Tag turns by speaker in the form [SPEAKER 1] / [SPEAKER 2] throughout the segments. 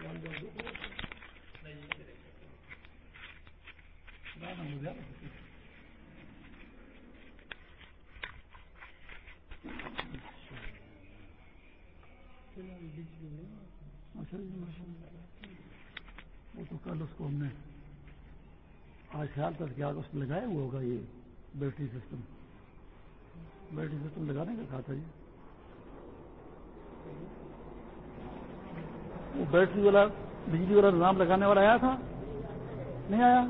[SPEAKER 1] وہ تو کل اس کو ہم نے آج خیال تھا کہ آج اس میں لگایا ہوا ہوگا یہ بیٹری سسٹم بیٹری سسٹم لگانے کا کہا تھا جی بیٹری والا بجلی والا نظام لگانے والا آیا تھا؟ نہیں آیا۔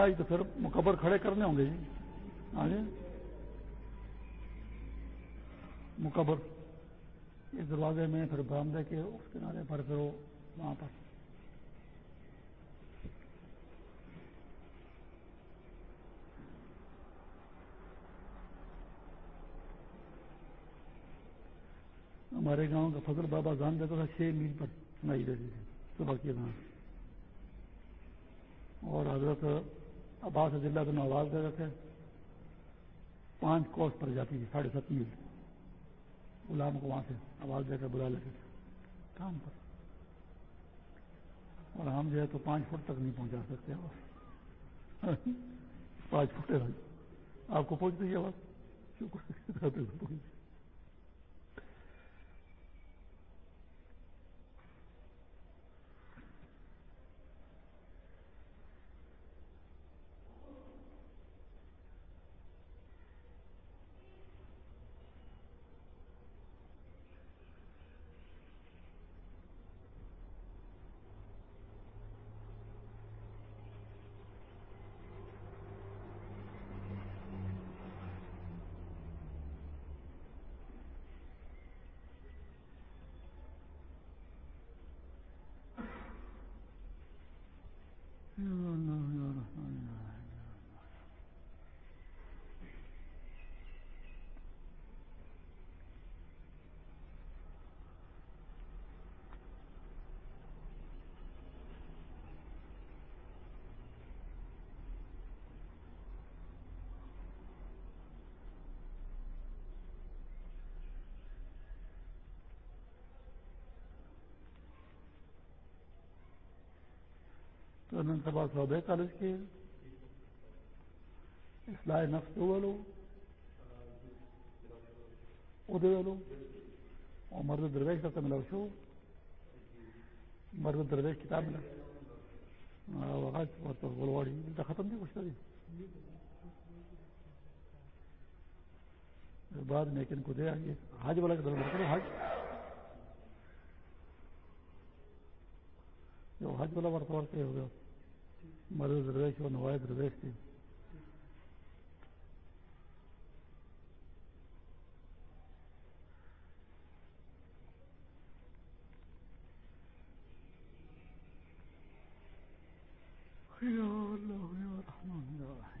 [SPEAKER 1] آئی تو پھر مقبر کھڑے کرنے ہوں گے جی۔ آگے مقبر۔ اس دروازے میں پھر برامدے کے اس کنارے پر پھر وہاں پر۔ ہمارے گاؤں کا فضل بابا جان دیتا تھا چھ میل پر سنائی دیتی تھی۔ صبح کے نام اور حضرت عباس ضلع کو آواز دے رہے تھے پانچ کوس پر جاتی تھی ساڑھے سات میل۔ غلام کو وہاں سے آواز دے کر بلا لیتے تھے۔ کام پر۔ اور ہم جو ہے تو پانچ فٹ تک نہیں پہنچا سکتے آواز پانچ فٹ آپ کو پہنچ رہی آواز؟ شکر انت سبا صوبے کالج کے اصلاح نفس والو ادے والو اور مرد درویش کا ملا شو۔ مرد درویش کتاب ملا گولواڑی ختم نہیں کچھ تھی بعد میں کن کو دیا یہ حج والا کا درد حج۔ جو حج والا ورت ورتے ہو گیا مدد درویش اور نواز درویش تھی اللہ یا رحمان یا رحیم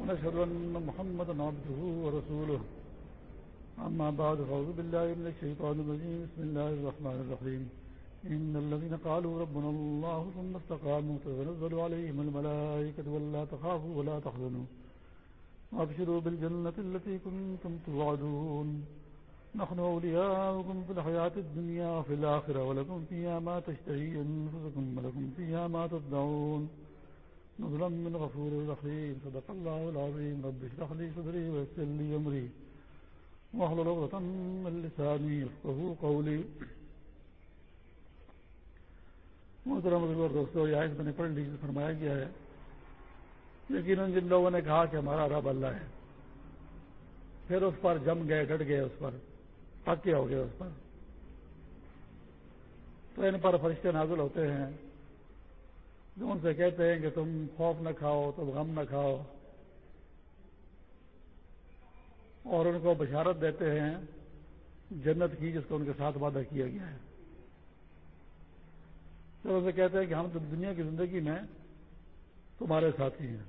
[SPEAKER 1] ونشهد أن محمدا عبده ورسوله. أما بعد، فأعوذ بالله من الشيطان الرجيم. بسم الله الرحمن الرحيم. إن الذين قالوا ربنا الله ثم استقاموا تتنزل عليهم الملائكة ولا تخافوا ولا تحزنوا. وابشروا بالجنة التي كنتم توعدون. نحن أولياؤكم في الحياة الدنيا وفي الآخرة، ولكم فيها ما تشتهي أنفسكم، ولكم فيها ما تدعون. نزلا من غفور رحيم صدق الله العظيم رب اشرح لي صدري ويسر لي أمري واحلل عقدة من لساني يفقهوا قولي محترم اور دوستوں، یہ آیت میں نے پڑھ لی فرمایا گیا ہے، یقیناً جن لوگوں نے کہا کہ ہمارا رب اللہ ہے، پھر اس پر جم گئے، ڈٹ گئے اس پر پکے ہو گئے اس پر۔ تو ان پر فرشتے نازل ہوتے ہیں جو ان سے کہتے ہیں کہ تم خوف نہ کھاؤ، تم غم نہ کھاؤ۔ اور ان کو بشارت دیتے ہیں، جنت کی جس کو ان کے ساتھ وعدہ کیا گیا ہے۔ تو اسے کہتے ہیں کہ ہم دنیا کی زندگی میں تمہارے ساتھی ہیں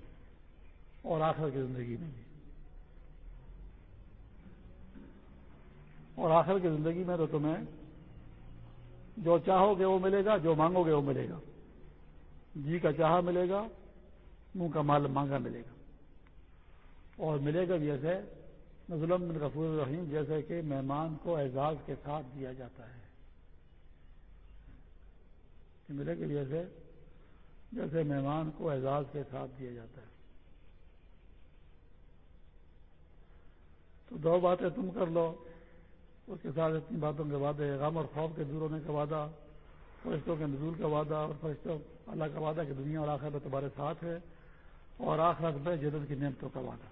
[SPEAKER 1] اور آخر کی زندگی میں بھی۔ اور آخر کی زندگی میں تو تمہیں جو چاہو گے وہ ملے گا، جو مانگو گے وہ ملے گا۔ جی کا چاہا ملے گا، منہ کا مال مانگا ملے گا۔ اور ملے گا بھی ایسے نظلم بن غفور الرحیم جیسے کہ مہمان کو اعزاز کے ساتھ دیا جاتا ہے۔ ملے گا بھی ایسے جیسے مہمان کو اعزاز کے ساتھ دیا جاتا ہے۔ تو دو باتیں تم کر لو، اس کے ساتھ اتنی باتوں کے وعدے، غم اور خوف کے دور ہونے کا وعدہ، فرشتوں کے نزول کا وعدہ اور فرشتوں اللہ کا وعدہ کہ دنیا اور آخر میں تمہارے ساتھ ہے اور آخرت میں جدت کی نعمتوں کا وعدہ۔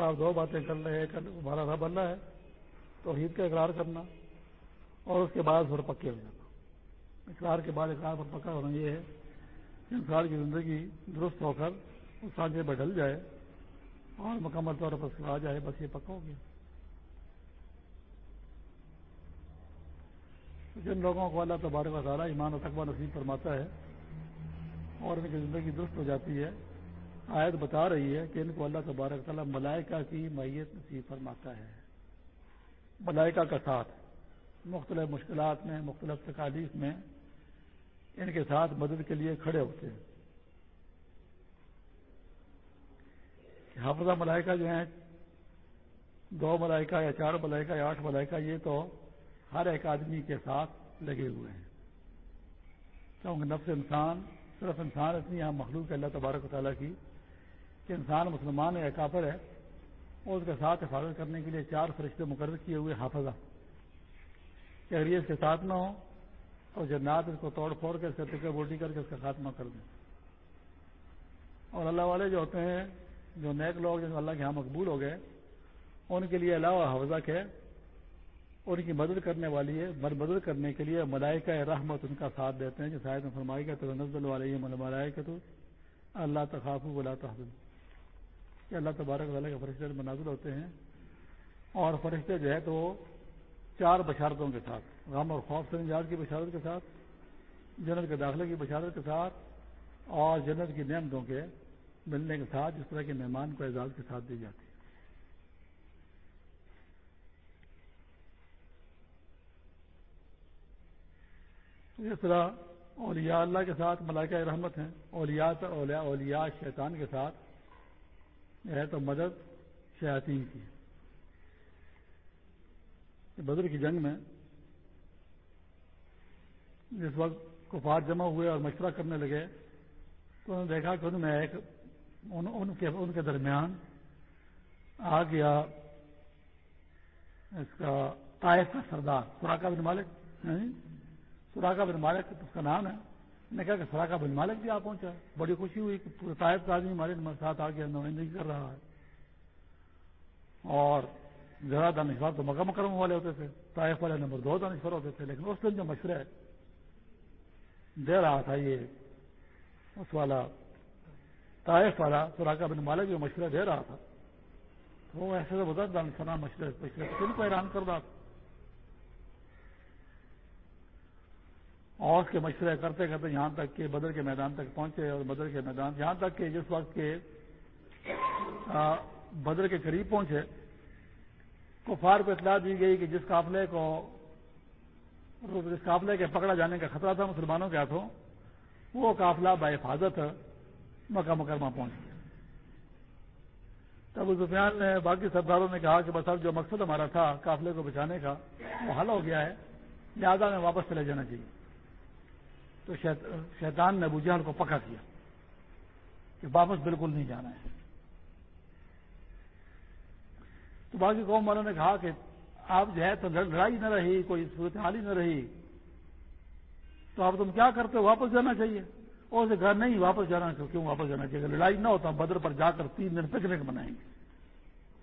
[SPEAKER 1] آپ دو باتیں کر رہے ہیں ہمارا رب اللہ ہے تو عید کا اقرار کرنا اور اس کے بعد پھر پکے ہو جانا۔ اقرار کے بعد اقرار پر پکا ہونا یہ ہے کہ انسان کی زندگی درست ہو کر اس سانچے میں ڈل جائے اور مکمل طور پر آ جائے، بس یہ پکا ہو گیا۔ جن لوگوں کو اللہ تبارک و تعالیٰ ایمان و تقبہ نصیب فرماتا ہے اور ان کی زندگی درست ہو جاتی ہے، آیت بتا رہی ہے کہ ان کو اللہ تبارک تعالیٰ ملائکہ کی میت نصیب فرماتا ہے۔ ملائکہ کا ساتھ، مختلف مشکلات میں، مختلف تکالیف میں ان کے ساتھ مدد کے لیے کھڑے ہوتے ہیں۔ حافظہ ملائکہ جو ہیں، دو ملائکہ یا چار ملائکہ یا آٹھ ملائکہ، یہ تو ہر ایک آدمی کے ساتھ لگے ہوئے ہیں۔ کیونکہ نفس انسان، صرف انسان اتنی اہم مخلوق ہے، اللہ تبارک و تعالیٰ کی، کہ انسان مسلمان ہے کافر ہے اور اس کے ساتھ حفاظت کرنے کے لیے چار فرشتے مقرر کیے ہوئے حافظہ۔ کہ اگر یہ اس کے ساتھ نہ ہو، اور جنات اس کو توڑ پھوڑ کے اس کا ٹکے بوٹی کر کے اس کا خاتمہ کر دیں۔ اور اللہ والے جو ہوتے ہیں، جو نیک لوگ جو اللہ کے ہاں مقبول ہو گئے، ان کے لیے علاوہ حفظہ کے اور ان کی مدد کرنے والی ہے مدد کرنے کے لیے ملائکہ رحمت ان کا ساتھ دیتے ہیں، جو شاید میں فرمائی کا تو نزل والی ملائکہ تو اللہ تخاف ولا تحزن کہ اللہ تبارک والا کے فرشتے مناظر ہوتے ہیں اور فرشتے جو ہے تو چار بشارتوں کے ساتھ، غم اور خوف سے نجات کی بشارت کے ساتھ، جنت کے داخلے کی بشارت کے ساتھ اور جنت کی نعمتوں کے ملنے کے ساتھ، جس طرح کے مہمان کو اعزاز کے ساتھ دی جاتی ہے اس طرح اولیاء اللہ کے ساتھ ملائکہ رحمت ہیں اولیاء اولیاء اولیاء شیطان کے ساتھ یہ ہے تو مدد شیاطین کی۔ بدر کی جنگ میں جس وقت کفار جمع ہوئے اور مشورہ کرنے لگے تو انہوں نے دیکھا کہ ان میں ایک ان, ان, کے, ان کے درمیان آ گیا اس کا طائف کا سردار سوراخا بن مالک سوراخا بن مالک اس کا نام ہے۔ نے کہا کہ سوراخا بن مالک بھی آ پہنچا بڑی خوشی ہوئی کہ پورے طائف کا آدمی ہمارے ساتھ آ گیا نمائندگی کر رہا ہے۔ اور زیادہ دانشور تو مکہ مکرم والے ہوتے تھے۔ طائف والے نمبر دو دانشور ہوتے تھے، لیکن اس دن جو مشورہ دے رہا تھا یہ، اس والا طائف والا سوراخا بن مالک جو مشورہ دے رہا تھا، وہ ایسے زبردست دانشورہ مشورے مشورے کن کو حیران کر رہا تھا؟ اور اس کے مشورے کرتے کرتے یہاں تک کہ بدر کے میدان تک پہنچے اور بدر کے میدان یہاں تک کہ جس وقت کے بدر کے قریب پہنچے، کفار کو اطلاع دی گئی کہ جس قافلے کو، جس قافلے کے پکڑا جانے کا خطرہ تھا، مسلمانوں کے ہاتھوں، وہ قافلہ حفاظت مکہ مکرمہ پہنچ گیا۔ تب زفیان نے باقی سرداروں نے کہا کہ بس اب جو مقصد ہمارا تھا قافلے کو بچانے کا، وہ حل ہو گیا ہے، لہٰذا میں واپس چلے جانا چاہیے۔ تو شیطان نے ابو جہل کو پکا کیا کہ واپس بالکل نہیں جانا ہے۔ تو باقی قوم والوں نے کہا کہ آپ جو ہے تو لڑائی نہ رہی، کوئی صورتحال ہی نہ رہی۔ تو اب تم کیا کرتے ہو؟ واپس جانا چاہیے۔ اور اسے گھر نہیں، واپس جانا کیوں واپس جانا چاہیے؟ لڑائی نہ ہوتا، بدر پر جا کر تین دن پکنک منائیں گے۔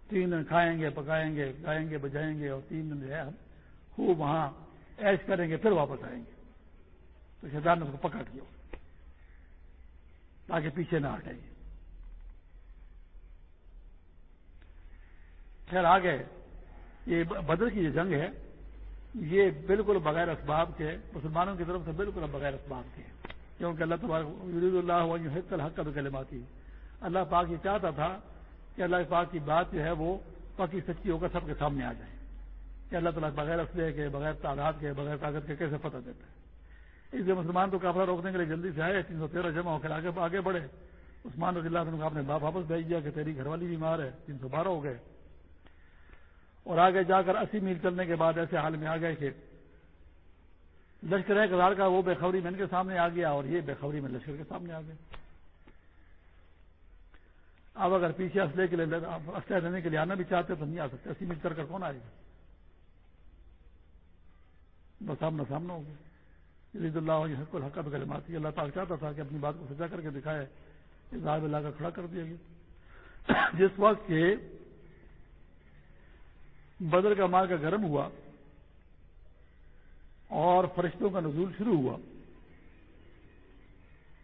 [SPEAKER 1] تین دن کھائیں گے، پکائیں گے گائیں گے بجائیں گے اور تین دن جو ہے ہم خوب وہاں ایش کریں گے، پھر واپس آئیں گے۔ تو شیطان نے اس کو پکڑ دیا تاکہ پیچھے نہ ہٹے خیر، آگے یہ بدر کی جو جنگ ہے، یہ بالکل بغیر اسباب کے، مسلمانوں کی طرف سے بالکل بغیر اسباب کے۔ کیونکہ اللہ تبارک اللہ حق الحق کا کلماتی اللہ پاک یہ چاہتا تھا کہ اللہ پاک کی بات جو ہے وہ پکی سچی ہو کر سب کے سامنے آ جائے۔ کہ اللہ تعالیٰ بغیر اسلحے کے، بغیر تعداد کے، بغیر طاقت کے کیسے پتہ دیتا ہے؟ اس لیے مسلمان تو کافلا روکنے کے لیے جلدی سے آئے، تین سو تیرہ جمع ہو کر آگے آگے بڑھے۔ عثمان رضی اللہ عنہ کو آپ نے باپ واپس بھیج دیا کہ تیری گھر والی بیمار ہے، تین سو بارہ ہو گئے۔ اور آگے جا کر اسی میل چلنے کے بعد ایسے حال میں آ گئے کہ لشکر ایک ہزار کا وہ بےخبری میں ان کے سامنے آ گیا اور یہ بےخبری میں لشکر کے سامنے آ گئے۔ اب اگر پیچھے اسلحے کے لیے اسلحہ دینے کے لیے آنا بھی چاہتے تو نہیں آ سکتے۔ اسی میل چل کر کون آئے گا؟ بس سامنا سامنا ہو گیا۔ عید اللہ حق الحق کلماتی اللہ تعالیٰ چاہتا تھا کہ اپنی بات کو سجا کر کے دکھائے اظہار اللہ کا کھڑا کر دیا گیا۔ جس وقت کے بدر کا ماں کا گرم ہوا اور فرشتوں کا نزول شروع ہوا،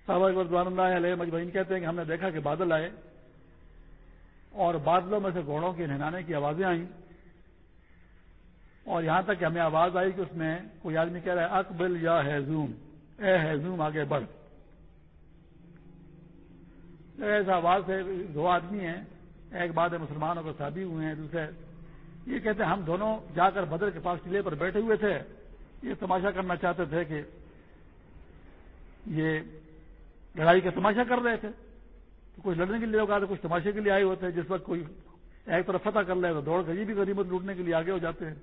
[SPEAKER 1] صحابہ گردوان اللہ علیہ مجمعین کہتے ہیں کہ ہم نے دیکھا کہ بادل آئے اور بادلوں میں سے گھوڑوں کے نہانے کی آوازیں آئیں۔ اور یہاں تک کہ ہمیں آواز آئی کہ اس میں کوئی آدمی کہہ رہا ہے اکبل یا ہیزوم اے ہیزوم آگے بڑھ۔ ایسا آواز سے دو آدمی ہیں، ایک بات ہے مسلمانوں کو شادی ہوئے ہیں، دوسرے یہ کہتے ہیں، ہم دونوں جا کر بدر کے پاس قلعے پر بیٹھے ہوئے تھے۔ یہ تماشا کرنا چاہتے تھے کہ یہ لڑائی کا تماشا کر رہے تھے۔ تو کچھ لڑنے کے لیے لوگ آتے کچھ تماشے کے لیے آئے ہوتے ہیں۔ جس وقت کوئی ایک طرف فتح کر لے تو دوڑ کر یہ بھی غریبت لوٹنے کے لیے آگے ہو جاتے ہیں۔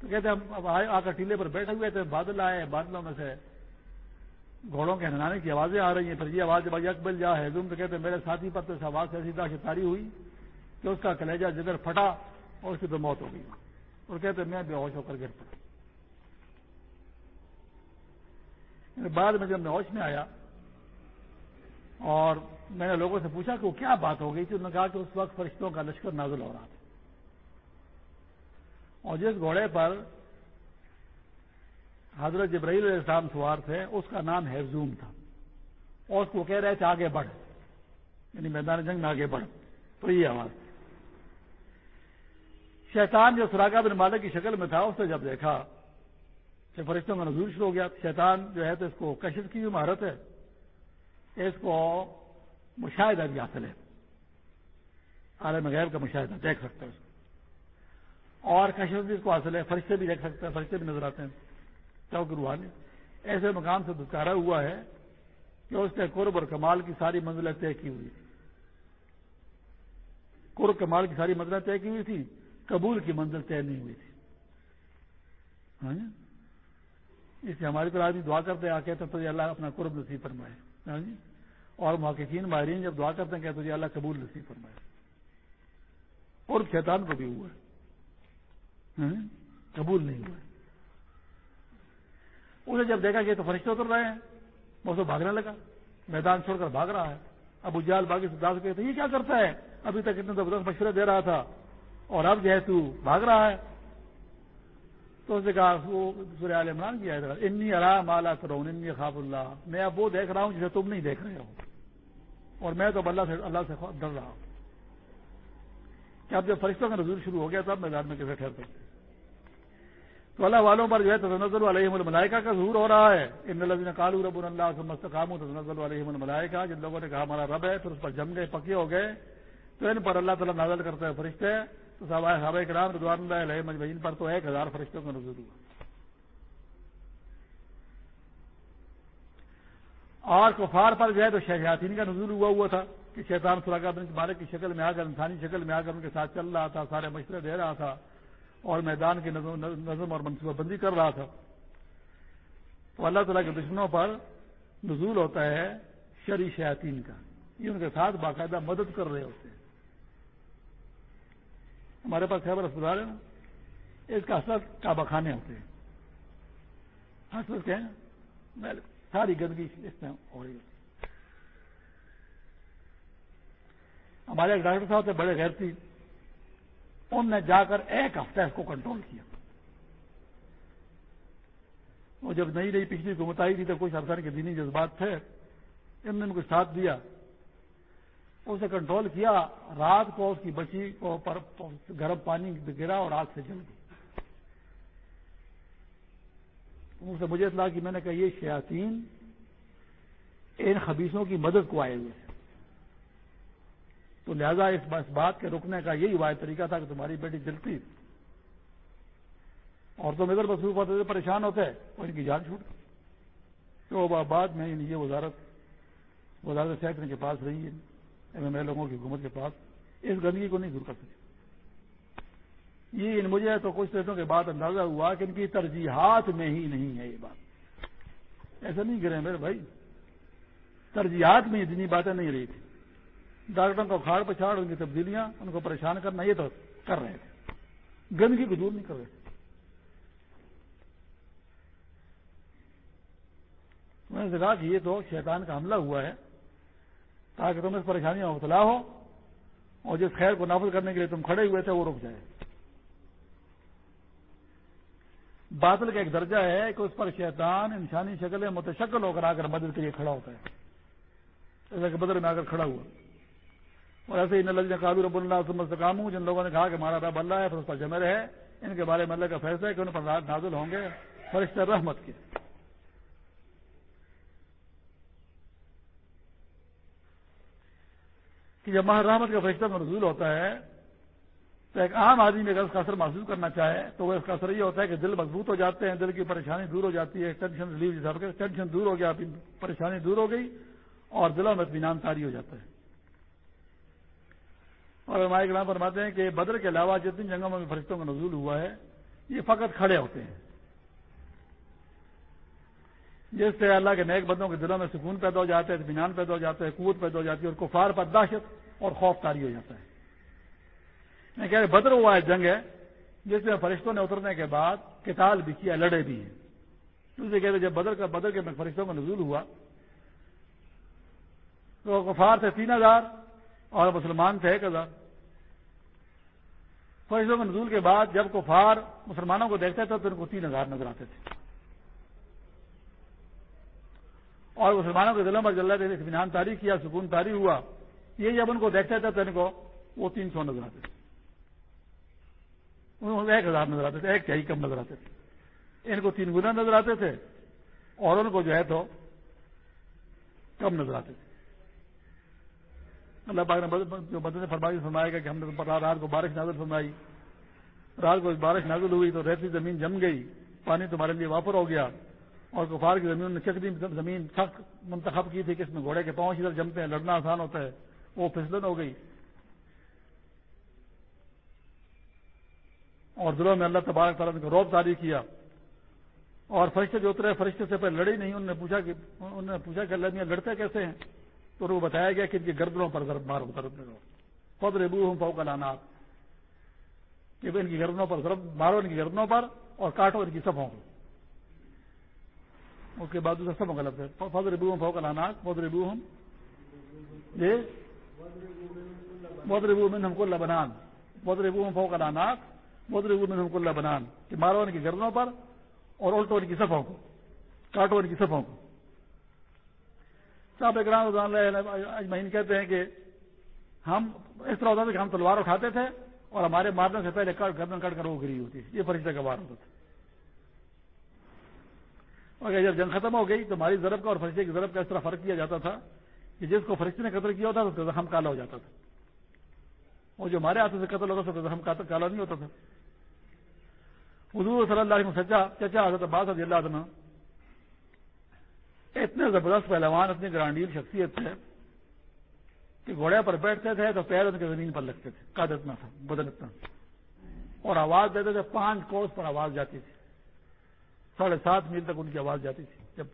[SPEAKER 1] تو کہتے ہیں آ کر ٹیلے پر بیٹھے ہوئے تھے، بادل آئے، بادلوں میں سے گھوڑوں کے ہنانے کی آوازیں آ رہی ہیں، پھر یہ آواز جب اکبل جا ہے، تو کہتے ہیں میرے ساتھی پر تو اس آواز سے سیدھا تاری ہوئی کہ اس کا کلیجہ جدھر پھٹا اور اس کی تو موت ہو گئی۔ اور کہتے ہیں میں بے ہوش ہو کر گر پڑا یعنی بعد میں جب میں ہوش میں آیا اور میں نے لوگوں سے پوچھا کہ وہ کیا بات ہو گئی تھی، انہوں نے کہا کہ اس وقت فرشتوں کا لشکر نازل ہو رہا تھا۔ اور جس گھوڑے پر حضرت جبرائیل علیہ السلام سوار تھے، اس کا نام ہیزوم تھا۔ اور اس کو کہہ رہے تھے، آگے بڑھ۔ یعنی میدان جنگ میں آگے بڑھ۔ تو یہ آواز شیطان جو سراغا بن مالک کی شکل میں تھا، اس نے جب دیکھا کہ فرشتوں کا نظور شروع ہو گیا، شیطان جو ہے تو اس کو کشش کی بھی مہارت ہے، اس کو مشاہدہ بھی حاصل ہے۔ عالم غیر کا مشاہدہ، دیکھ سکتا ہے اس کو۔ اور کشمیر بھی اس کو حاصل ہے، فرشتے بھی دیکھ سکتے ہیں، فرشتے بھی نظر آتے ہیں۔ چوک روحانی ایسے مقام سے دکارا ہوا ہے کہ اس نے قرب اور کمال کی ساری منزلیں طے کی ہوئی۔ تھی قرب کمال کی ساری منزلیں طے کی ہوئی تھی قبول کی منزل طے نہیں ہوئی تھی۔ ہاں جی؟ اس لیے ہماری طرح آدمی دعا کرتے آ کہتے تو اللہ اپنا قرب نصیب فرمائے۔ ہاں جی؟ اور محققین، ماہرین جب دعا کرتے ہیں کہتے تو اللہ قبول نصیب فرمائے۔ اور شیطان کو بھی ہوا ہے۔ قبول نہیں ہوا اسے جب دیکھا کہ تو فرشتے اتر رہے ہیں وہ تو بھاگنے لگا، میدان چھوڑ کر بھاگ رہا ہے۔ ابو جال باغی سے داس گئے یہ کیا کرتا ہے؟ ابھی تک اتنے زبردست مشورے دے رہا تھا۔ اور اب جو ہے تو بھاگ رہا ہے۔ تو اس نے کہا، وہ سورہ عال عمران کی ہے۔ انی ارا مالا کرو انی خواب اللہ۔ میں اب وہ دیکھ رہا ہوں جسے تم نہیں دیکھ رہے ہو۔ اور میں تو اللہ سے اللہ سے ڈر رہا ہوں۔ کہ اب جب فرشتوں کا نظور شروع ہو گیا، تب میدان میں کیسے ٹھہر سکتے تو اللہ والوں پر جو ہے تنزل علیہم الملائکہ کا ظہور ہو رہا ہے۔ ان الذین قالوا ربنا اللہ ثم استقاموا تنزل علیہم الملائکہ۔ جن لوگوں نے کہا ہمارا رب ہے، پھر اس پر جم گئے پکے ہو گئے۔ تو ان پر اللہ تعالیٰ نازل کرتے ہیں فرشتے۔ تو صحابہ کرام رضوان اللہ علیہ مجمعین پر تو ایک ہزار فرشتوں کا نظور ہوا۔ اور کفار پر جو ہے تو شہیاتین کا نظور ہوا ہوا تھا کہ شیطان سلاگا بن مالک کی شکل میں آ کر، انسانی شکل میں آ کر ان کے ساتھ چل رہا تھا، سارے مشورے دے رہا تھا۔ اور میدان کی نظم اور منصوبہ بندی کر رہا تھا۔ تو اللہ تعالیٰ کے دشمنوں پر نزول ہوتا ہے شری شیاطین کا۔ یہ ان کے ساتھ باقاعدہ مدد کر رہے ہوتے ہیں۔ ہمارے پاس خیبر اسپتال ہے نا۔ اس کا اثر کعبہ خانے ہوتے ہیں۔ ہاسپٹل کے ہیں ساری گندگی اس میں ہو رہی ہوتی ہمارے ایک ڈاکٹر صاحب تھے، بڑے غیر تھی ان نے جا کر ایک ہفتہ اس کو کنٹرول کیا۔ وہ جب نئی نئی پچھلی حکومت آئی تھی تو کچھ افسر کے دینی جذبات تھے۔ ان نے کچھ ساتھ دیا۔ اسے کنٹرول کیا۔ رات کو اس کی بچی کو پر گرم پانی گرا اور آگ سے جل گئی۔ سے مجھے اطلاع کہ میں نے کہا، یہ شیاطین ان خبیصوں کی مدد کو آئے ہوئے ہیں۔ تو لہذا اس بات کے رکنے کا یہی واحد طریقہ تھا کہ تمہاری بیٹی جلتی اور تم ادھر مصروف ہوتے تھے پریشان ہوتے اور ان کی جان چھوٹ تو بعد میں یہ وزارت وزارت صحت کے پاس رہی ہے، ایم ایم اے لوگوں کی حکومت کے پاس۔ اس گندگی کو نہیں دور کر سکے۔ یہ مجھے تو کچھ دیشوں کے بعد اندازہ ہوا کہ ان کی ترجیحات میں ہی نہیں ہے یہ بات۔ ایسا نہیں کریں میرے بھائی، ترجیحات میں اتنی باتیں نہیں رہی تھی ڈاکٹروں کو کھاڑ پچھاڑ، ان کی تبدیلیاں، ان کو پریشان کرنا، یہ تو کر رہے تھے گندگی کو دور نہیں کر رہے تھے میں نے کہا کہ یہ تو شیطان کا حملہ ہوا ہے، تاکہ تم اس پریشانی میں مبتلا ہو اور جس خیر کو نافذ کرنے کے لیے تم کھڑے ہوئے تھے، وہ رک جائے۔ بادل کا ایک درجہ ہے کہ اس پر شیطان انسانی شکل متشکل ہو کر آ کر مدد کے لیے کھڑا ہوتا ہے۔ ایسا کہ بدر میں آ کر کھڑا ہوا۔ اور ایسے ہی نلجا کالو رب اللہ کام ہوں جن لوگوں نے کہا کہ ہمارا رب اللہ ہے، پھر اس پر جمع ہے ان کے بارے میں اللہ کا فیصلہ ہے کہ ان پر نازل ہوں گے۔ فرشتہ رحمت کے۔ کہ جب ماہ رحمت کا فرشتہ منظور ہوتا ہے، تو ایک عام آدمی اگر اس کا اثر محسوس کرنا چاہے، تو وہ اس کا اثر یہ ہوتا ہے کہ دل مضبوط ہو جاتے ہیں، دل کی پریشانی دور ہو جاتی ہے، ٹینشن ریلیو ٹینشن دور ہو گیا پریشانی دور ہو گئی اور دلوں میں اطمینان تاری ہو جاتا ہے۔ اور ہمارے گرام فرماتے ہیں کہ بدر کے علاوہ جتنی جنگوں میں فرشتوں کا نزول ہوا ہے، یہ فقط کھڑے ہوتے ہیں۔ جس سے اللہ کے نیک بندوں کے دلوں میں سکون پیدا ہو جاتے ہیں اطمینان پیدا ہو جاتا ہے، قوت پیدا ہو جاتی ہے اور کفار پر دہشت اور خوف تاری ہو جاتا ہے۔ میں کہہ رہے بدر ہوا ہے، جنگ ہے، جس میں فرشتوں نے اترنے کے بعد کتال بھی کیا، لڑے بھی ہیں۔ دوسرے کہتے جب بدر کا، بدر کے فرشتوں کا نزول ہوا، تو کفار تھے تین ہزار اور مسلمان تھے ایک ہزار فرشتوں کے نزول کے بعد جب کفار مسلمانوں کو دیکھتے تھے تو ان کو تین ہزار نظر آتے تھے۔ اور مسلمانوں کے دلوں پر جل رہے اطمینان تاری کیا، سکون تاری ہوا۔ یہ جب ان کو دیکھتے تھے تو ان کو وہ تین سو نظر آتے تھے۔ ایک ہزار نظر آتے تھے، ایک چاہیے کم نظر آتے تھے۔ ان کو تین گنا نظر آتے تھے اور ان کو جو ہے تو کم نظر آتے تھے۔ اللہ پاک نے جو بدن فرمائی فرمائے گا کہ ہم نے رات کو بارش نازل فرمائی۔ رات کو بارش نازل ہوئی تو ریتی زمین جم گئی، پانی تمہارے لیے واپر ہو گیا۔ اور کفار کی زمین نے چکری زمین سخت منتخب کی تھی کہ اس میں گھوڑے کے پاؤں ادھر جمتے ہیں، لڑنا آسان ہوتا ہے۔ وہ پھسلن ہو گئی۔ اور دلوں میں اللہ تبارک تعالیٰ نے روب تاری کیا۔ اور فرشتے جو اترے، فرشتے سے پہلے لڑے نہیں۔ انہوں نے پوچھا کہ انہوں نے پوچھا کہ اللہ میاں لڑتے کیسے ہیں؟ تو وہ بتایا گیا کہ ان کی گردنوں پر ضرب مارو ضرب مارو۔ خود ریبو ہوں پاؤ کا کہ ان کی گردنوں پر ضرب مارو، ان کی گردنوں پر اور کاٹو ان کی سبوں کو۔ اس کے بعد دوسرا سب غلط ہے۔ فض ریبو ہوں پاؤ کا لانات فض ریبو ہوں یہ بہت ریبو میں ہم کو لبنان بدر فو کا ناناک بدر حکم اللہ بنان۔ کہ مارو ان کی گردنوں پر اور الٹو ان کی صفوں کو، کاٹو ان کی صفوں کو۔ صاحب اکرام اجمعین کہتے ہیں کہ ہم اس طرح ہوتا تھا کہ ہم تلوار اٹھاتے تھے اور ہمارے مارنے سے پہلے گردن کٹ کر وہ گری ہوتی یہ فرشتہ کا وار ہوتا تھا۔ اور جب جنگ ختم ہو گئی تو ہماری ضرب کا اور فرشتے کی ضرب کا اس طرح فرق کیا جاتا تھا کہ جس کو فرشتے نے قتل کیا ہوتا تھا اس کا زخم کالا ہو جاتا تھا۔ اور جو ہمارے ہاتھوں سے قتل ہوتا تھا زخم کالا نہیں ہوتا تھا۔ حضور صلی اللہ علیہ سچا چچا حضرت عباس رضی اللہ عنہ اتنے زبردست پہلوان، اتنی گرانڈیل شخصیت تھے کہ گھوڑے پر بیٹھتے تھے تو پیر ان کے زمین پر لگتے تھے قد اتنا تھا، بدن اتنا اور آواز دیتے تھے، پانچ کوس پر آواز جاتی تھی۔ ساڑھے سات میل تک ان کی آواز جاتی تھی جب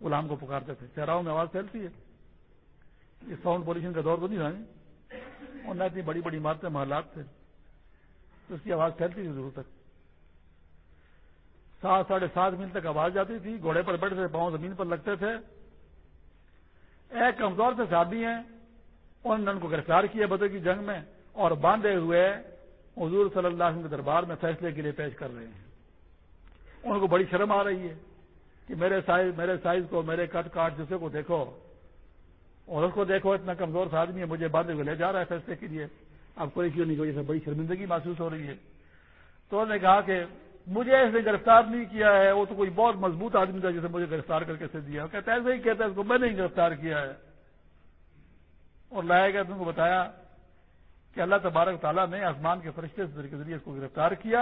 [SPEAKER 1] غلام کو پکارتے تھے۔ چہراؤں میں آواز پھیلتی ہے۔ یہ ساؤنڈ پولوشن کا دور تو نہیں رہا جی؟ اور نہ اتنی بڑی بڑی عمارتیں، محلات تھے۔ تو اس کی آواز پھیلتی تھی ضرور تک۔ سات ساڑھے سات میل تک آواز جاتی تھی، گھوڑے پر بیٹھتے تھے، پاؤں زمین پر لگتے تھے۔ ایک کمزور سے شادی ہیں، انہوں نے ان کو گرفتار کیا بدر کی جنگ میں اور باندھے ہوئے حضور صلی اللہ علیہ وسلم کے دربار میں فیصلے کے لیے پیش کر رہے ہیں۔ ان کو بڑی شرم آ رہی ہے کہ میرے سائز میرے سائز کو، میرے کٹ کاٹ جسے کو دیکھو۔ اور اس کو دیکھو، اتنا کمزور سا آدمی ہے، مجھے باندھے ہوئے لے جا رہا ہے فیصلے کے لیے۔ اب کوئی کیوں نہیں کوئی بڑی شرمندگی محسوس ہو رہی ہے۔ تو انہوں نے کہا کہ مجھے اس نے گرفتار نہیں کیا ہے، وہ تو کوئی بہت مضبوط آدمی تھا جسے مجھے گرفتار کر کے دیا۔ کہتا ایسے ہی کہتا ہے، اس کو میں نے گرفتار کیا ہے۔ اور لایا گیا تم کو بتایا کہ اللہ تبارک تعالیٰ نے آسمان کے فرشتے کے ذریعے اس کو گرفتار کیا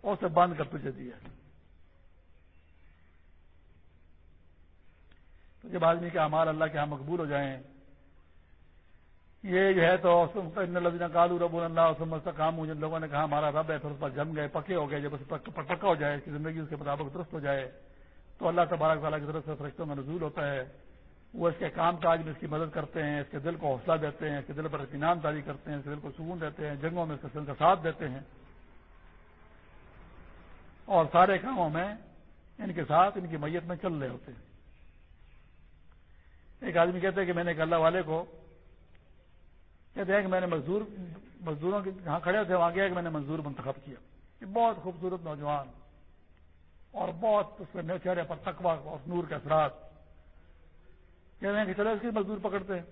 [SPEAKER 1] اور اسے باندھ کر تجھے دیا۔ تو جب آدمی کے امال اللہ کے یہاں مقبول ہو جائیں یہ جو ہے تو کالو رب اللہ سمجھتا کام ہوں جن لوگوں نے کہا ہمارا رب ہے پھر اس پر جم گئے، پکے ہو گئے، جب اس پر پکا ہو جائے، اس کی زندگی اس کے مطابق درست ہو جائے، تو اللہ تبارک تعالیٰ کی طرف سے فرشتوں میں نزول ہوتا ہے۔ وہ اس کے کام کاج میں اس کی مدد کرتے ہیں، اس کے دل کو حوصلہ دیتے ہیں، اس کے دل پر اطمینان داری کرتے ہیں، اس کے دل کو سکون دیتے ہیں، جنگوں میں اس کے کا ساتھ دیتے ہیں۔ اور سارے کاموں میں ان کے ساتھ ان کی میت میں چل رہے ہوتے ہیں۔ ایک آدمی کہتے ہیں کہ میں نے ایک اللہ والے کو کہتے ہیں کہ میں نے مزدور مزدوروں کے جہاں کھڑے تھے وہاں گیا کہ میں نے مزدور منتخب کیا۔ یہ بہت خوبصورت نوجوان اور بہت اس میں چہرے پر تقوا اور نور کے اثرات۔ کہہ ہیں کہ چلو اس کی مزدور پکڑتے ہیں۔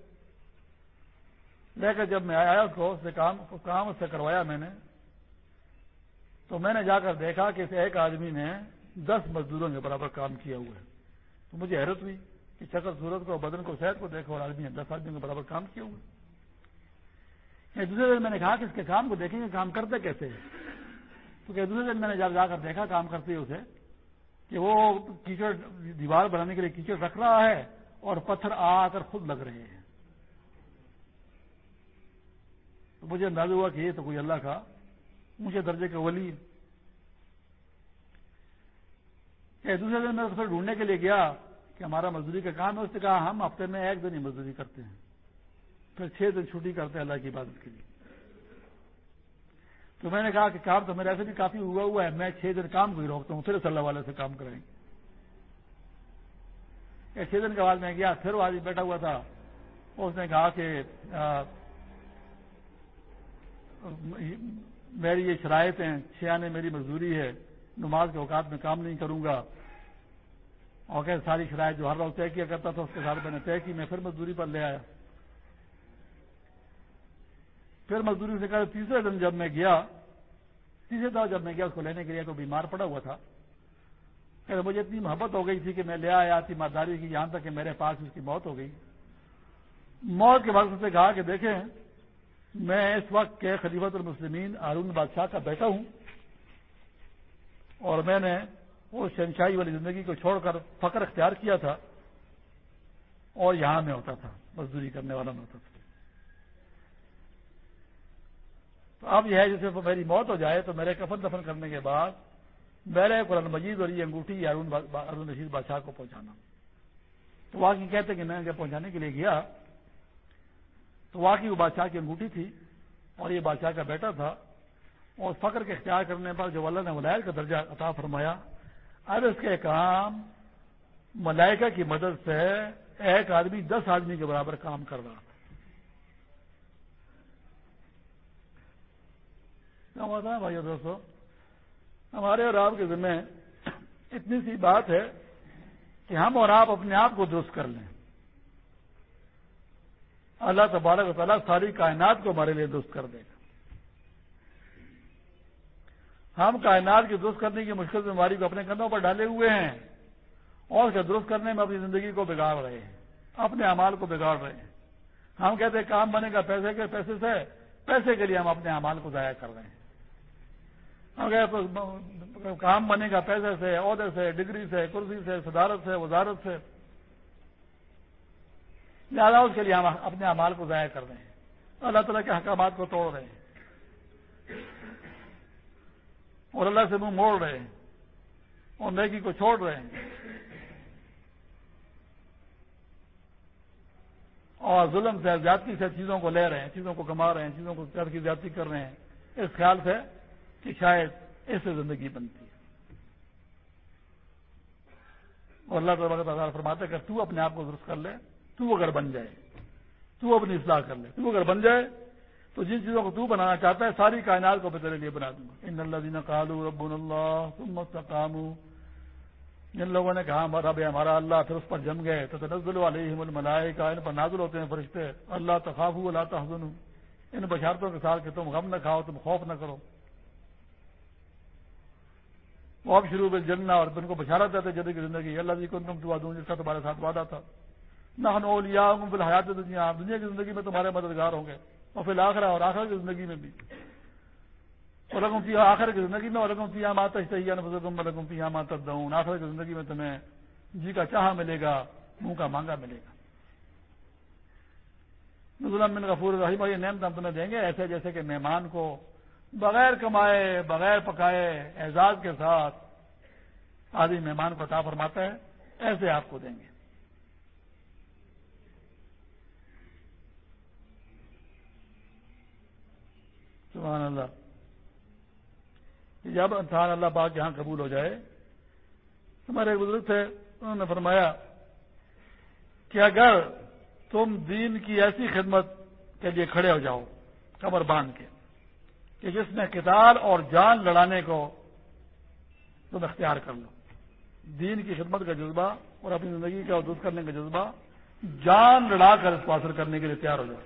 [SPEAKER 1] لے کر جب میں آیا، اس کو اس سے کام کام اس سے کروایا میں نے۔ تو میں نے جا کر دیکھا کہ اس ایک آدمی نے دس مزدوروں کے برابر کام کیا ہوا ہے۔ تو مجھے حیرت ہوئی کہ شکل صورت کو بدن کو صحت کو دیکھو، اور آدمی نے دس آدمیوں کے برابر کام کیا ہوا دوسرے دن میں نے کہا کہ اس کے کام کو دیکھیں گے، کام کرتے کیسے تو کہ دوسرے دن میں نے جب جا کر دیکھا، کام کرتے اسے، کہ وہ کیچڑ دیوار بنانے کے لیے کیچڑ رکھ رہا ہے اور پتھر آ کر خود لگ رہے ہیں۔ تو مجھے انداز ہوا کہ یہ تو کوئی اللہ کا مجھے درجے کا ولی۔ کہ دوسرے دن میں اسے ڈھونڈنے کے لیے گیا کہ ہمارا مزدوری کا کام ہے، اس نے کہا، ہم ہفتے میں ایک دن ہی مزدوری کرتے ہیں۔ پھر چھ دن چھٹی کرتے ہیں اللہ کی عبادت کے لیے۔ تو میں نے کہا کہ کام تو میرے ایسے بھی کافی ہوا ہوا ہے، میں چھ دن کام کو ہی روکتا ہوں، پھر صلی اللہ والے سے کام کرائیں گے۔ چھ دن کے بعد میں گیا، پھر وہ آدمی جی بیٹھا ہوا تھا۔ اس نے کہا کہ میری یہ شرائط ہیں چھ آنے میری مزدوری ہے، نماز کے اوقات میں کام نہیں کروں گا۔ اور کہ ساری شرائط جو ہر روز طے کیا کرتا تھا، اس کے ساتھ میں نے طے کی، میں پھر مزدوری پر لے آیا۔ پھر مزدوری سے کہا، تیسرے دن جب میں گیا، تیسرے دن جب میں گیا اس کو لینے کے لیے تو بیمار پڑا ہوا تھا۔ کہ مجھے اتنی محبت ہو گئی تھی کہ میں لے آیا تھی ماداری کی، یہاں تک کہ میرے پاس اس کی موت ہو گئی۔ موت کے بعد اس سے کہا کہ دیکھیں، میں اس وقت کے خلیفت المسلمین ہارون بادشاہ کا بیٹا ہوں۔ اور میں نے وہ شنشائی والی زندگی کو چھوڑ کر فخر اختیار کیا تھا۔ اور یہاں میں ہوتا تھا، مزدوری کرنے والا میں ہوتا تھا۔ تو اب یہ ہے جیسے میری موت ہو جائے تو میرے کفن دفن کرنے کے بعد میرے قرآن مجید اور یہ انگوٹھی ارون رشید بادشاہ کو پہنچانا۔ تو واقعی کہتے کہ میں جب پہنچانے کے لیے گیا، تو واقعی وہ بادشاہ کی انگوٹھی تھی اور یہ بادشاہ کا بیٹا تھا۔ اور فخر کے اختیار کرنے پر جو اللہ نے ولائر کا درجہ عطا فرمایا، اب اس کے کام ملائکہ کی مدد سے ایک آدمی دس آدمی کے برابر کام کر رہا تھا۔ کام بھائی دوستوں ہمارے اور آپ کے ذمہ اتنی سی بات ہے کہ ہم اور آپ اپنے آپ کو درست کر لیں۔ اللہ تبارک و تعالیٰ ساری کائنات کو ہمارے لیے درست کر دے گا۔ ہم کائنات کی درست کرنے کی مشکل بیماری کو اپنے کندھوں پر ڈالے ہوئے ہیں اور اسے درست کرنے میں اپنی زندگی کو بگاڑ رہے ہیں، اپنے امال کو بگاڑ رہے ہیں۔ ہم کہتے ہیں کام بنے گا پیسے کے پیسے سے، پیسے کے لیے ہم اپنے امال کو ضائع کر رہے ہیں۔ ہم کام بنے گا، پیسے سے، عہدے سے، ڈگری سے، کرسی سے، صدارت سے، وزارت سے۔ لہٰذا اس کے لیے ہم اپنے امال کو ضائع کر رہے ہیں اللہ تعالیٰ کے حکامات کو توڑ رہے ہیں اور اللہ سے منہ موڑ رہے ہیں۔ اور نیکی کو چھوڑ رہے ہیں۔ اور ظلم سے، زیادتی سے چیزوں کو لے رہے ہیں، چیزوں کو کما رہے ہیں، چیزوں کو کر کی زیادتی کر رہے ہیں۔ اس خیال سے کہ شاید اس سے زندگی بنتی ہے۔ اور اللہ تعالیٰ فرماتے کہ تو اپنے آپ کو درست کر لے، تو اگر بن جائے، تو اپنی اصلاح کر لے، تو اگر بن جائے، تو جن چیزوں کو تو بنانا چاہتا ہے، ساری کائنات کو میں تیرے لیے بنا دوں گا۔ ان اللہ دینا کالو رب اللہ تم مستقام جن لوگوں نے کہا، ہمارا بھائی ہمارا اللہ، پھر اس پر جم گئے۔ تو تنزل علیہم الملائکہ، ان پر نازل ہوتے ہیں فرشتے۔ اللہ تخاف اللہ تحزن ان بشارتوں کے ساتھ کہ تم غم نہ کھاؤ، تم خوف نہ کرو۔ وہ اب شروع میں جلنا اور تم کو بشارت دیتے جدید کی زندگی۔ اللہ جی کو تم دعا دوں جس کا تمہارے ساتھ وعدہ تھا۔ نہ اولیا فی الحیات دنیا دنیا کی زندگی میں تمہارے مددگار ہوں گے۔ اور پھر آخرا اور آخر کی زندگی میں بھی۔ رقم پی آخر کی زندگی میں اور رقم پیا ماتا رقم رقم پیا ماتا دوں آخر کی زندگی میں تمہیں جی کا چاہا ملے گا، منہ کا مانگا ملے گا۔ من غفور رحیم یہ نیم ہم تمہیں دیں گے، ایسے جیسے کہ مہمان کو بغیر کمائے، بغیر پکائے، اعزاز کے ساتھ آدمی مہمان کو عطا فرماتا ہے، ایسے آپ کو دیں گے۔ سبحان اللہ۔ جب انسان اللہ پاک یہاں قبول ہو جائے، ہمارے ایک بزرگ تھے، انہوں نے فرمایا کہ اگر تم دین کی ایسی خدمت کے لیے کھڑے ہو جاؤ کمر باندھ کے کہ جس میں کتاب اور جان لڑانے کو تم اختیار کر لو۔ دین کی خدمت کا جذبہ اور اپنی زندگی کا دودھ کرنے کا جذبہ، جان لڑا کر اس کو حاصل کرنے کے لیے تیار ہو جاؤ۔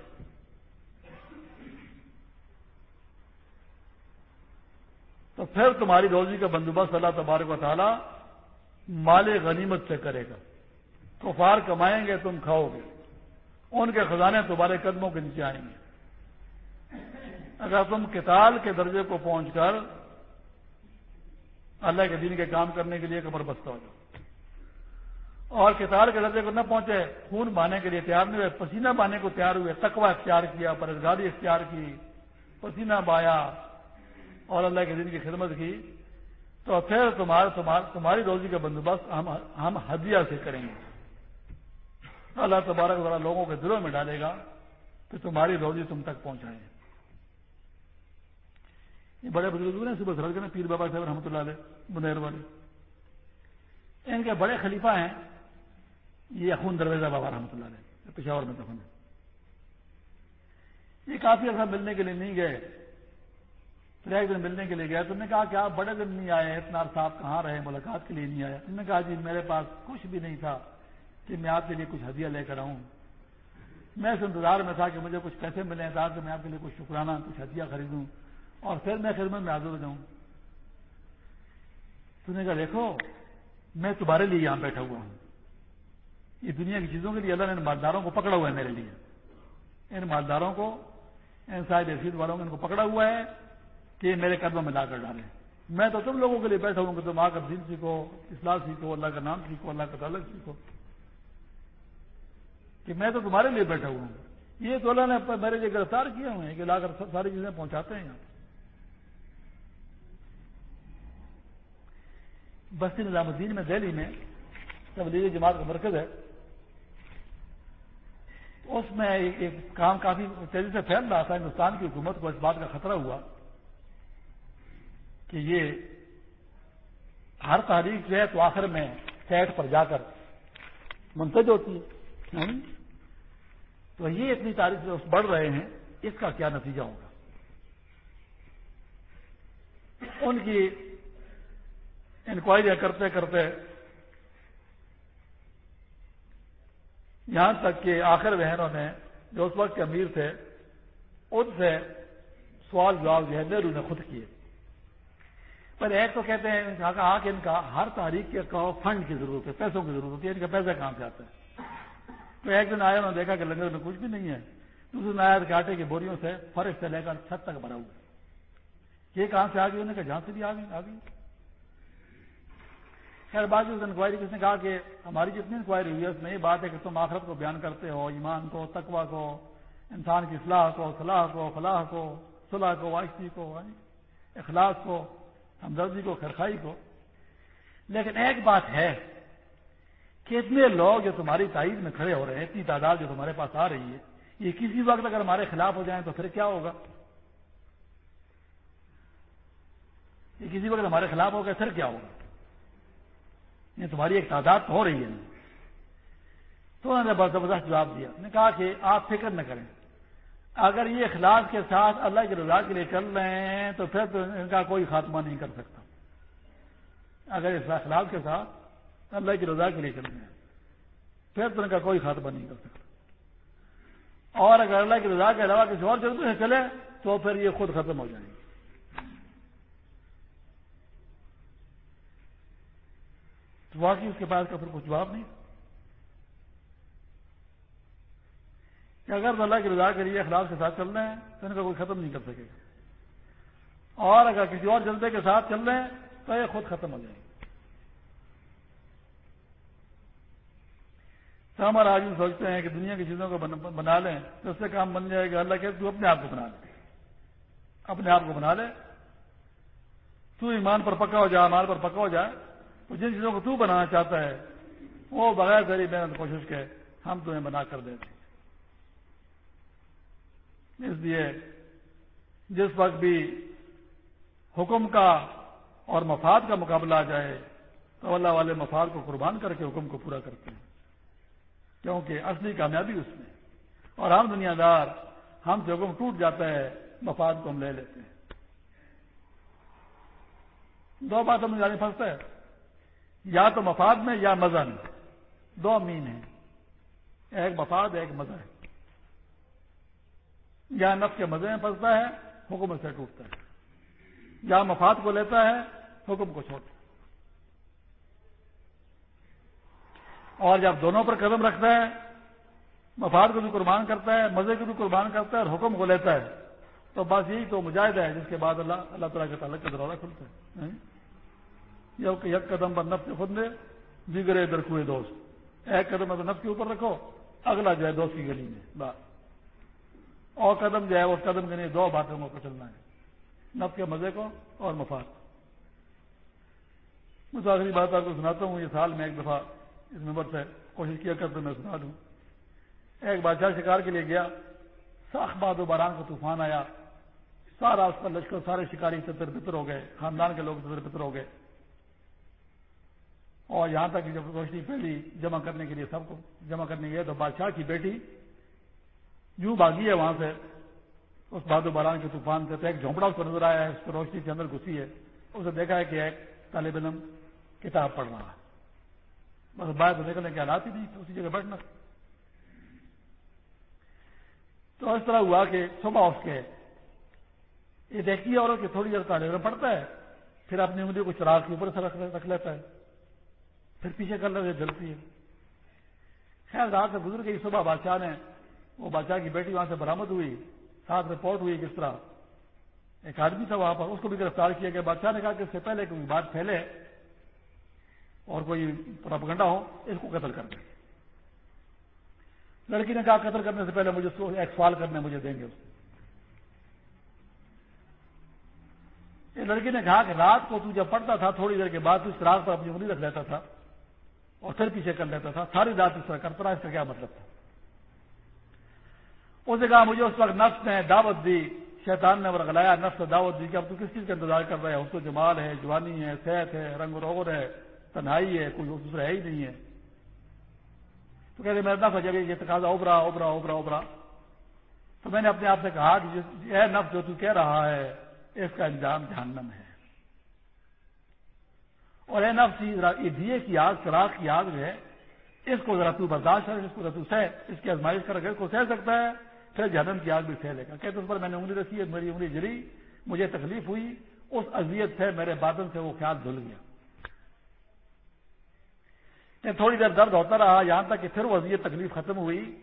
[SPEAKER 1] تو پھر تمہاری روزی کا بندوبست اللہ تبارک و تعالیٰ مال غنیمت سے کرے گا۔ کفار کمائیں گے، تم کھاؤ گے۔ ان کے خزانے تمہارے قدموں کے نیچے آئیں گے۔ اگر تم کتال کے درجے کو پہنچ کر اللہ کے دین کے کام کرنے کے لیے کمر بستہ ہو جاؤ۔ اور کتال کے درجے کو نہ پہنچے، خون بانے کے لیے تیار نہیں ہوئے، پسینہ بانے کو تیار ہوئے، تقوی اختیار کیا پرزگاری اختیار کی، پسینہ بایا اور اللہ کے دن کی خدمت کی۔ تو پھر تمہاری روزی کا بندوبست ہم ہدیہ سے کریں گے۔ اللہ تبارک ذرا لوگوں کے دلوں میں ڈالے گا کہ تمہاری روزی تم تک پہنچائیں یہ بڑے بزرگ ہیں، صبح سرد پیر بابا صاحب رحمۃ اللہ علیہ بنیر والے۔ ان کے بڑے خلیفہ ہیں، یہ اخون درویزہ بابا رحمۃ اللہ علیہ پشاور میں دفن ہے یہ کافی عرصہ ملنے کے لیے نہیں گئے۔ پھر ایک دن ملنے کے لیے گیا تو نے کہا کہ آپ بڑے دن نہیں آئے، اتنا صاحب کہاں رہے، ملاقات کے لیے نہیں آیا انہوں نے کہا جی میرے پاس کچھ بھی نہیں تھا کہ میں آپ کے لیے کچھ ہدیہ لے کر آؤں۔ میں اس انتظار میں تھا کہ مجھے کچھ پیسے ملے تھا کہ میں آپ کے لیے کچھ شکرانہ، کچھ ہدیہ خریدوں۔ اور پھر میں خدمت میں حاضر ہو جاؤں۔ تو نے کہا، دیکھو، میں تمہارے لیے یہاں بیٹھا ہوا ہوں۔ یہ دنیا کی چیزوں کے لیے اللہ نے ان مالداروں کو پکڑا ہوا ہے میرے لیے۔ ان مالداروں کو، ان سائڈ رسید والوں نے ان کو پکڑا ہوا ہے کہ میرے قدموں میں لا کر ڈالے میں تو تم لوگوں کے لیے بیٹھا ہوں کہ تم آ کر دین سیکھو، اصلاح سیکھو، اللہ کا نام سیکھو، اللہ کا تعلق سیکھو۔ کہ میں تو تمہارے لیے بیٹھا ہوا ہوں۔ یہ تو اللہ نے میرے لیے گرفتار کیے ہوئے ہیں کہ لا کر ساری چیزیں پہنچاتے ہیں یہاں بستی نظام الدین میں، دہلی میں تبلیغی جماعت کا مرکز ہے، اس میں ایک کام کافی تیزی سے پھیل رہا تھا۔ ہندوستان کی حکومت کو اس بات کا خطرہ ہوا کہ یہ ہر تاریخ جو ہے تو آخر میں سیٹ پر جا کر منتج ہوتی ہے۔ تو یہ اتنی تاریخ بڑھ رہے ہیں، اس کا کیا نتیجہ ہوگا؟ ان کی انکوائریاں کرتے کرتے یہاں تک کہ آخر بہنوں نے جو اس وقت کے امیر تھے، ان سے سوال جواب جو ہے نہرو نے خود کیے۔ پر ایک تو کہتے ہیں کہا کہ ان کا ہر تاریخ کے فنڈ کی ضرورت ہے، پیسوں کی ضرورت ہوتی ہے، ان کا پیسہ کہاں سے آتا ہے تو ایک دن آیا انہوں نے دیکھا کہ لنگر میں کچھ بھی نہیں ہے۔ دوسرے دن آیا کہ آٹے کی بوریوں سے فرش سے لے کر چھت تک بھرا ہوا یہ کہاں سے آ گئی؟ انہوں نے کہا جہاں سے بھی آ گئی آ گئی۔ خیر، بعض اس انکوائری کس نے کہا کہ ہماری جتنی انکوائری ہوئی ہے، اس میں یہ بات ہے کہ تم آخرت کو بیان کرتے ہو، ایمان کو تقوا کو، انسان کی اصلاح کو، صلاح کو، فلاح کو صلاح کو واشی کو یعنی اخلاص کو، ہمدردی کو خرخائی کو۔ لیکن ایک بات ہے کہ اتنے لوگ جو تمہاری تائید میں کھڑے ہو رہے ہیں، اتنی تعداد جو تمہارے پاس آ رہی ہے، یہ کسی وقت اگر ہمارے خلاف ہو جائیں تو پھر کیا ہوگا؟ یہ کسی وقت ہمارے خلاف ہو گئے پھر کیا ہوگا؟ یہ تمہاری ایک تعداد ہو رہی ہے۔ تو انہوں نے بہت زبردست جواب دیا۔ نے کہا کہ آپ فکر نہ کریں۔ اگر یہ اخلاق کے ساتھ اللہ کی رضا کے لیے چل رہے ہیں، تو پھر تو ان کا کوئی خاتمہ نہیں کر سکتا۔ اگر اس اخلاق کے ساتھ اللہ کی رضا کے لیے چل رہے ہیں، پھر تو ان کا کوئی خاتمہ نہیں کر سکتا۔ اور اگر اللہ کی رضا کے علاوہ کسی اور جلدی سے چلے، تو پھر یہ خود ختم ہو جائیں گے تو واقعی اس کے پاس کا پھر کچھ جواب نہیں؟ کہ اگر اللہ کی رضا کے لیے اخلاق کے ساتھ چل رہے ہیں تو ان کا کوئی ختم نہیں کر سکے گا۔ اور اگر کسی اور جلدے کے ساتھ چل رہے ہیں، تو یہ خود ختم ہو جائیں گے تو ہمارا آج سوچتے ہیں کہ دنیا کی چیزوں کو بنا لیں، تو اس سے کام بن جائے گا۔ اللہ کہ تو اپنے آپ کو بنا لے۔ اپنے آپ کو بنا لے۔ تو ایمان پر پکا ہو جائے مال پر پکا ہو جائے تو جن چیزوں کو تو بنانا چاہتا ہے، وہ بغیر ذریعے محنت کوشش کے ہم تمہیں بنا کر دیتے اس لیے جس وقت بھی حکم کا اور مفاد کا مقابلہ آ جائے، تو اللہ والے مفاد کو قربان کر کے حکم کو پورا کرتے ہیں۔ کیونکہ اصلی کامیابی اس میں اور ہم دنیا دار ہم سے حکم ٹوٹ جاتا ہے، مفاد کو ہم لے لیتے ہیں۔ دو بات ہم جانے پھنستا ہے۔ یا تو مفاد میں یا مزہ میں دو مین ہیں. ایک مفاد، ایک مزہ ہے یا نف کے مزے میں پھنستا ہے، حکم سے ٹوٹتا ہے. یا مفاد کو لیتا ہے، حکم کو چھوڑتا ہے. اور جب دونوں پر قدم رکھتا ہے، مفاد کو بھی قربان کرتا ہے، مزے کو بھی قربان کرتا ہے اور حکم کو لیتا ہے، تو بس یہی تو مجاہدہ ہے، جس کے بعد اللہ اللہ تعالیٰ کے تعلق کا دروازہ کھلتا ہے. یک قدم پر نف کے خود میں دیگر درکوئے دوست۔ ایک قدم اگر نف کے اوپر رکھو، اگلا جو ہے دوست کی گلی میں۔ بات اور قدم جو ہے اس قدم کے لیے دو باتوں کو چلنا ہے۔ نف کے مزے کو اور مفاد۔ میں آخری بات آپ کو سناتا ہوں، یہ سال میں ایک دفعہ اس نمبر سے کوشش کیا کرتے میں سنا دوں۔ ایک بادشاہ شکار کے لیے گیا۔ ساخ باد و باران کا طوفان آیا۔ سارا اس کا لشکر، سارے شکاری تتر پتر ہو گئے۔ خاندان کے لوگ تتر پتر ہو گئے۔ اور یہاں تک کہ جب روشنی پہلی جمع کرنے کے لیے سب کو جمع کرنے گئے تو بادشاہ کی بیٹی یوں بھاگی ہے وہاں سے۔ اس بہادر باران کے طوفان سے تو ایک جھونپڑا اس کو نظر آیا ہے، اس کو روشنی کے اندر گھسی ہے۔ اسے دیکھا ہے کہ ایک طالب علم کتاب پڑھ رہا ہے۔ بس باہر نکلنے کے حالات ہی نہیں اسی جگہ بیٹھنا۔ تو اس طرح ہوا کہ صبح اس کے یہ دیکھتی ہے اور کہ تھوڑی دیر طالب علم پڑھتا ہے، پھر اپنی انگلی کو چراغ کے اوپر سے رکھ لیتا ہے۔ پھر پیچھے کر لیتے جلتی ہے۔ خیر، رات سے گزر گئی، صبح بادشاہ نے وہ بادشاہ کی بیٹی وہاں سے برامد ہوئی، ساتھ رپورٹ ہوئی کس طرح۔ ایک آدمی تھا وہاں پر، اس کو بھی گرفتار کیا گیا۔ بادشاہ نے کہا کہ اس سے پہلے کوئی بات پھیلے اور کوئی پراپگنڈا ہو، اس کو قتل کر دیں۔ لڑکی نے کہا، قتل کرنے سے پہلے مجھے ایک سوال کرنے مجھے دیں گے اس لڑکی نے کہا کہ رات کو تو جب پڑھتا تھا، تھوڑی دیر کے بعد تو اس رات پر اپنی انگلی رکھ لیتا تھا۔ اور پھر پیچھے کر لیتا تھا، ساری رات اس طرح کرتا رہا، اس کا کیا مطلب تھا؟ اس نے کہا، مجھے اس وقت نفس نے دعوت دی، شیطان نے ورگلایا نفس نے دعوت دی کہ اب تو کس چیز کا انتظار کر رہا ہے اس کو جمال ہے، جوانی ہے، صحت ہے، رنگ و روغر ہے، تنہائی ہے، کوئی دوسرا ہے ہی نہیں ہے۔ تو کہتے، میرا نفس جب یہ تقاضا ابرا ابرا ابرا ابرا تو میں نے اپنے آپ سے کہا کہ اے نفس جو تو کہہ رہا ہے، اس کا انجام جہنم ہے۔ اور اے نفس جی، یہ دیے کی آگ چراغ کی آگ جو ہے، اس کو ذرا تو برداشت کر اس کو ذرا تو سہ، اس کی آزمائش کر کے اس کو سہ سکتا ہے، پھر جہنم کی آگ بھی سہ لے گا۔ کہتے اس پر میں نے انگلی رکھی میری انگلی جلی، مجھے تکلیف ہوئی، اس اذیت سے، میرے بادل سے وہ خیال دھل گیا۔ یعنی تھوڑی دیر درد ہوتا رہا، یہاں تک کہ پھر وہ اذیت، تکلیف ختم ہوئی،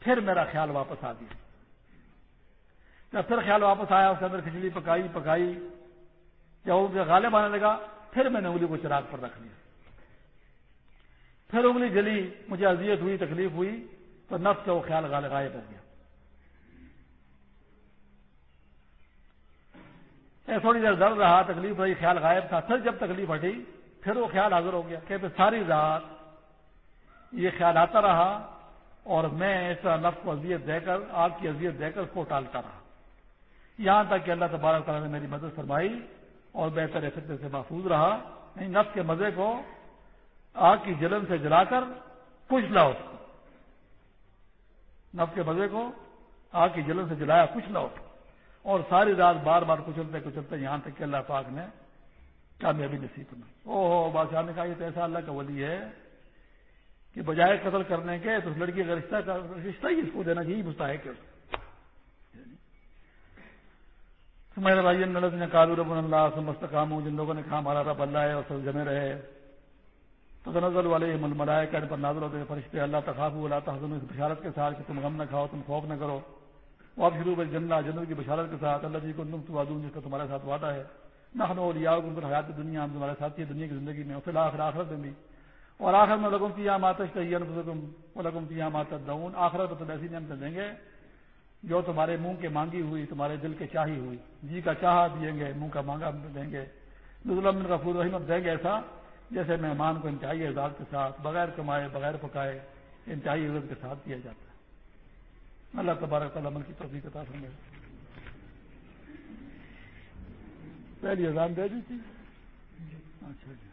[SPEAKER 1] پھر میرا خیال واپس آ گیا۔ جب پھر خیال واپس آیا، اس کے اندر کھچڑی پکائی پکائی، جب ان کے غالب آنے لگا پھر میں نے انگلی کو چراغ پر رکھ لیا پھر انگلی جلی، مجھے اذیت ہوئی، تکلیف ہوئی، تو نفس کا وہ خیال غائب ہو گیا۔ تھوڑی دیر درد رہا، تکلیف رہی، خیال غائب تھا۔ پھر جب تکلیف ہٹی، پھر وہ خیال حاضر ہو گیا۔ کہتے، ساری رات یہ خیال آتا رہا اور میں اس طرح نفس کو اذیت دے کر، آگ کی اذیت دے کر اس کو ٹالتا رہا۔ یہاں تک کہ اللہ تبارک تعالیٰ نے میری مدد فرمائی۔ اور بہتر فطر سے محفوظ رہا۔ یعنی نفس کے مزے کو آگ کی جلن سے جلا کر کچھ لا اس کو نفس کے مزے کو آگ کی جلن سے جلایا کچھ لا اس کو اور ساری رات بار بار کچلتے کچلتے یہاں تک کہ اللہ پاک نے کامیابی نصیب کرنا او ہو بادشاہ نے کہا، یہ تو ایسا اللہ کا ولی ہے کہ بجائے قتل کرنے کے تو اس لڑکی کا رشتہ کا رشتہ ہی اس کو دینا چاہیے مستحق ہے۔ میرے بھائی نلد نے کالو رب اللہ سمست کام ہوں جن لوگوں نے کہا ہمارا رب اللہ ہے اور سب جمے رہے۔ تو نزل والے مل ملائے کر پر نازل ہوتے فرشتے، اللہ تخاف اللہ حضم اس بشارت کے ساتھ کہ تم غم نہ کھاؤ، تم خوف نہ کرو۔ وہ آپ شروع جنت جنت کی بشارت کے ساتھ، اللہ جی کو تم تو جس کا تمہارے ساتھ وعدہ ہے۔ نہ ہو لیا پر حیات دنیا ہم تمہارے ساتھی دنیا کی زندگی میں پھر آخر آخرت میں بھی۔ اور آخر میں لگوں کی یہاں ماتش تم لگوں کی یہاں ماتت دون آخرت تو ایسی نیم دیں گے جو تمہارے منہ کے مانگی ہوئی، تمہارے دل کے چاہی ہوئی۔ جی کا چاہا دیں گے، منہ کا مانگا دیں گے۔ نظر کا فور رحمت دیں گے ایسا جیسے مہمان کو انتہائی اعزاز کے ساتھ بغیر کمائے، بغیر پکائے انتہائی عزت کے ساتھ دیا جاتا ہے۔ اللہ تبارک تعالیٰ عمل کی توفیق عطا سمجھے پہلی اذان دے دی تھی؟ اچھا جی۔